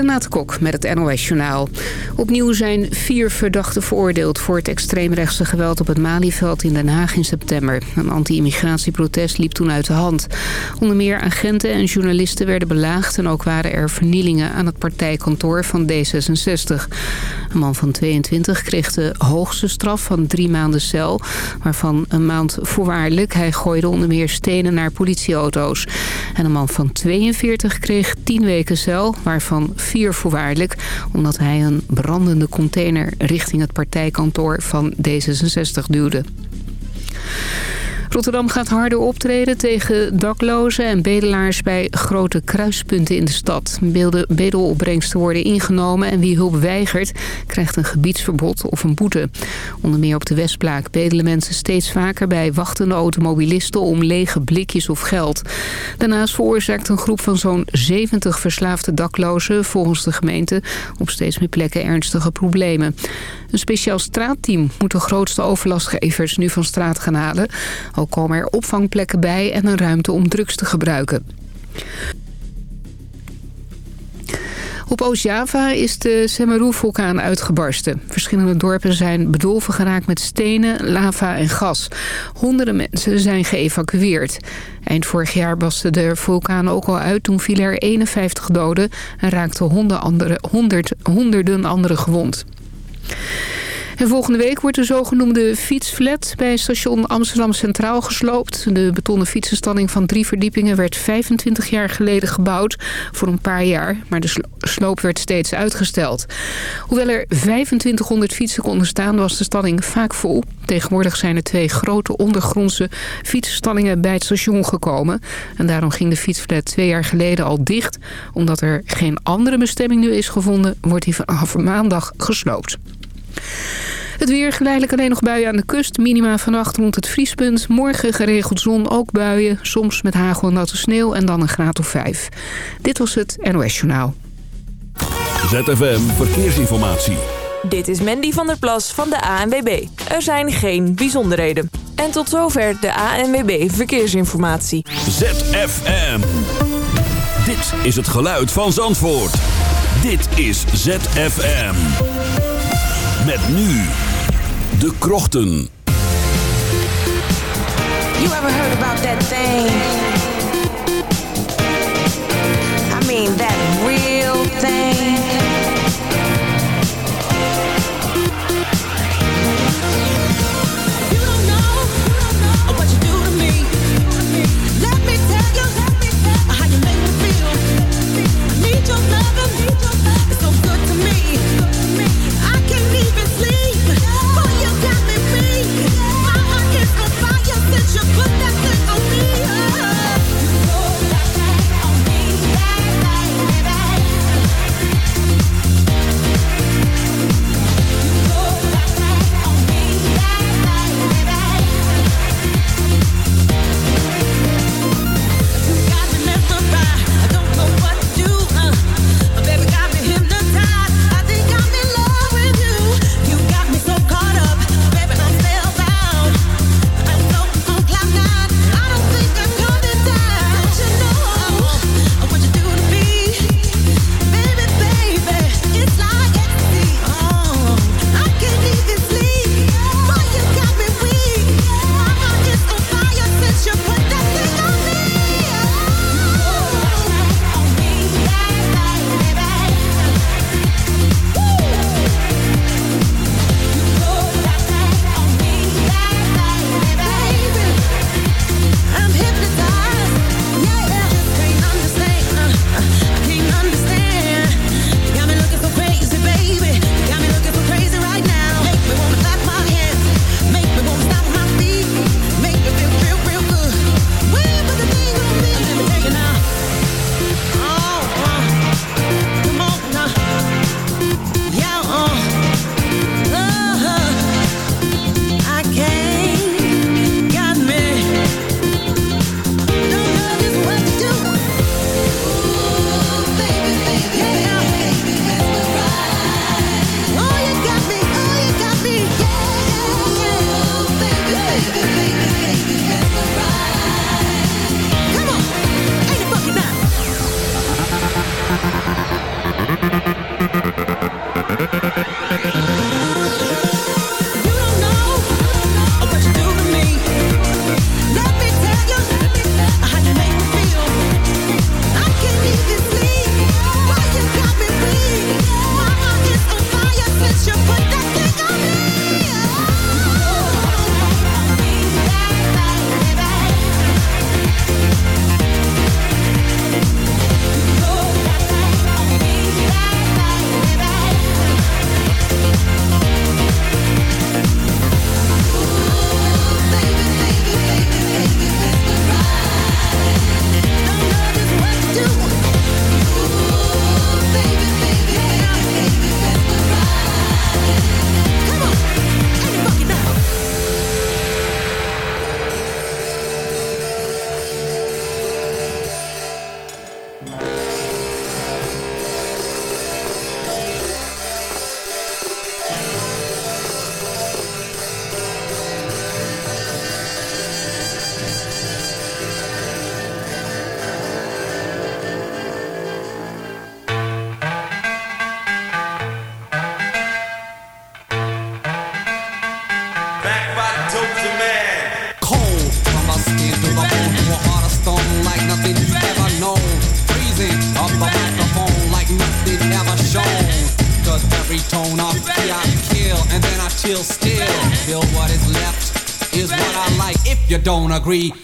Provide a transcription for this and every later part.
Renate Kok met het NOS Journaal. Opnieuw zijn vier verdachten veroordeeld voor het extreemrechtse geweld op het Malieveld in Den Haag in september. Een anti-immigratieprotest liep toen uit de hand. Onder meer agenten en journalisten werden belaagd en ook waren er vernielingen aan het partijkantoor van D66. Een man van 22 kreeg de hoogste straf van drie maanden cel, waarvan een maand voorwaardelijk. Hij gooide onder meer stenen naar politieauto's. En een man van 42 kreeg tien weken cel, waarvan vier voorwaardelijk... omdat hij een brandende container richting het partijkantoor van D66 duwde. Rotterdam gaat harder optreden tegen daklozen en bedelaars bij grote kruispunten in de stad. Bedelopbrengsten worden ingenomen en wie hulp weigert krijgt een gebiedsverbod of een boete. Onder meer op de Westplaak bedelen mensen steeds vaker bij wachtende automobilisten om lege blikjes of geld. Daarnaast veroorzaakt een groep van zo'n 70 verslaafde daklozen volgens de gemeente op steeds meer plekken ernstige problemen. Een speciaal straatteam moet de grootste overlastgevers nu van straat gaan halen. Komen er opvangplekken bij en een ruimte om drugs te gebruiken. Op Oost-Java is de Semeru-vulkaan uitgebarsten. Verschillende dorpen zijn bedolven geraakt met stenen, lava en gas. Honderden mensen zijn geëvacueerd. Eind vorig jaar barstte de vulkaan ook al uit. Toen vielen er 51 doden en raakten honderden anderen gewond. En volgende week wordt de zogenoemde fietsflat bij station Amsterdam Centraal gesloopt. De betonnen fietsenstalling van drie verdiepingen werd 25 jaar geleden gebouwd voor een paar jaar. Maar de sloop werd steeds uitgesteld. Hoewel er 2500 fietsen konden staan was de stalling vaak vol. Tegenwoordig zijn er twee grote ondergrondse fietsstallingen bij het station gekomen. En daarom ging de fietsflat twee jaar geleden al dicht. Omdat er geen andere bestemming nu is gevonden, wordt hij vanaf maandag gesloopt. Het weer geleidelijk alleen nog buien aan de kust. Minima vannacht rond het vriespunt. Morgen geregeld zon, ook buien. Soms met hagel en natte sneeuw en dan een graad of vijf. Dit was het NOS Journaal. ZFM Verkeersinformatie. Dit is Mandy van der Plas van de ANWB. Er zijn geen bijzonderheden. En tot zover de ANWB Verkeersinformatie. ZFM. Dit is het geluid van Zandvoort. Dit is ZFM. Met nu de krochten. You ever heard about that thing? I mean that real thing. Agree.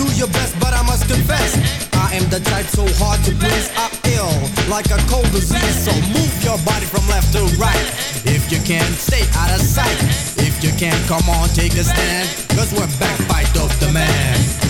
Do your best, but I must confess. I am the type so hard to please. I ill like a cold disease. So move your body from left to right. If you can, stay out of sight if you can, come on, take a stand. Cause we're back by Dope the Man.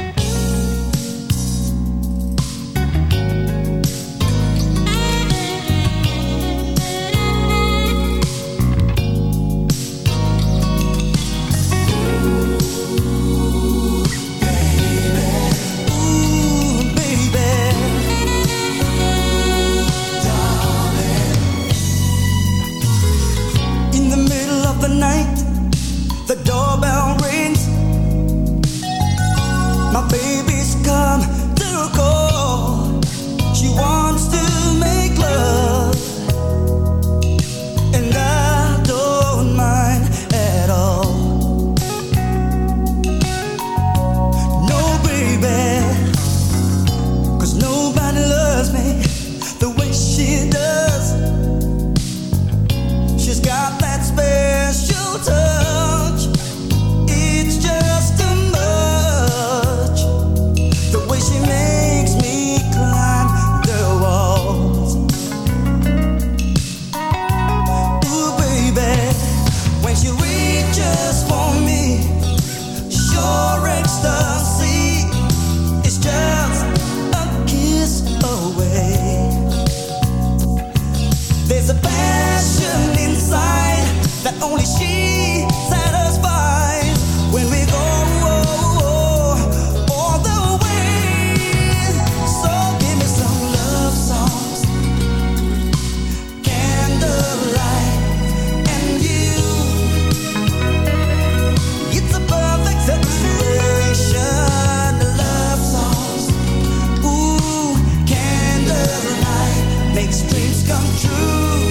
These dreams come true.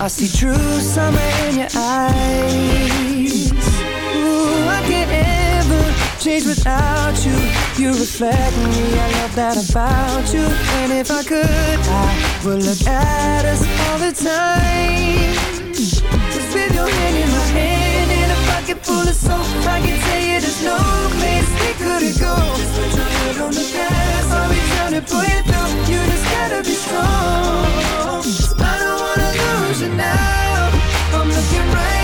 I see true summer in your eyes. Ooh, I can't ever change without you. You reflect me, I love that about you. And if I could, I would look at us all the time. Just with your hand in my hand in a pocket full of soap I can tell you there's no place we couldn't go. Just put your head on the gas I'll be trying to pull you through. You just gotta be strong illusion now. I'm looking right.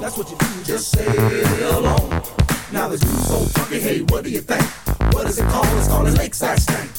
That's what you do, just sail on. Now the dude's so funky, hey, what do you think? What is it called? It's called a lakeside stank.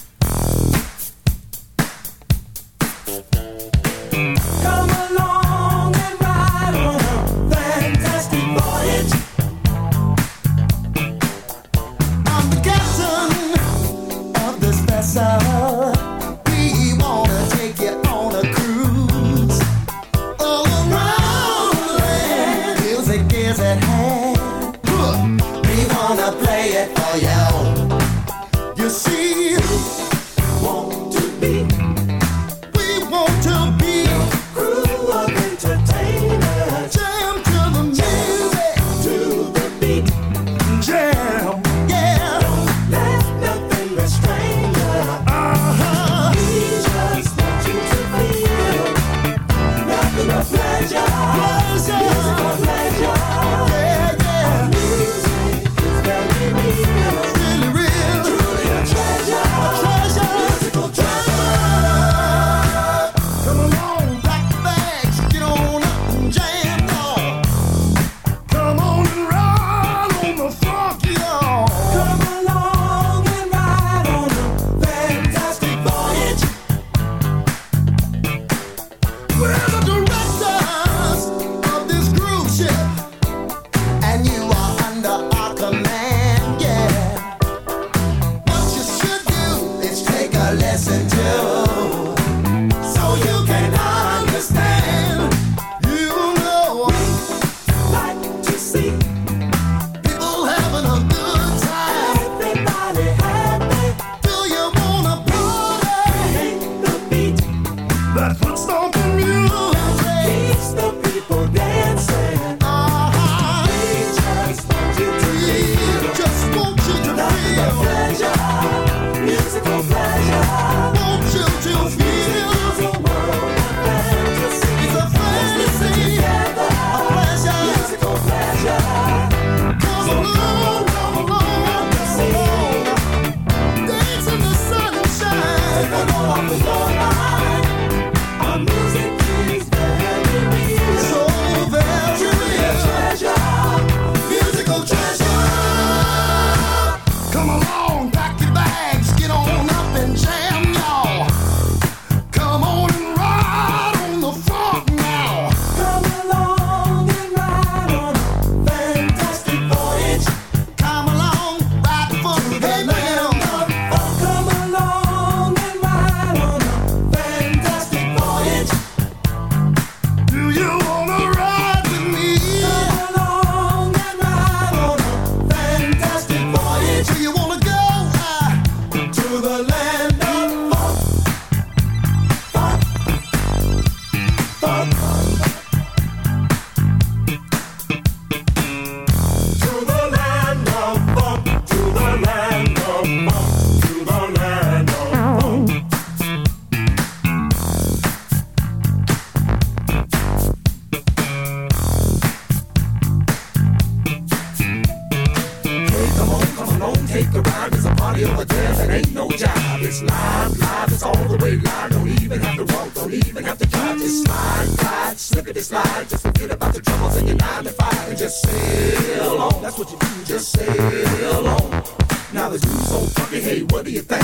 Just sail on. That's what you do. Just sail on. Now the dudes so fucking hey, what do you think?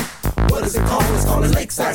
What is it called? It's called a lakeside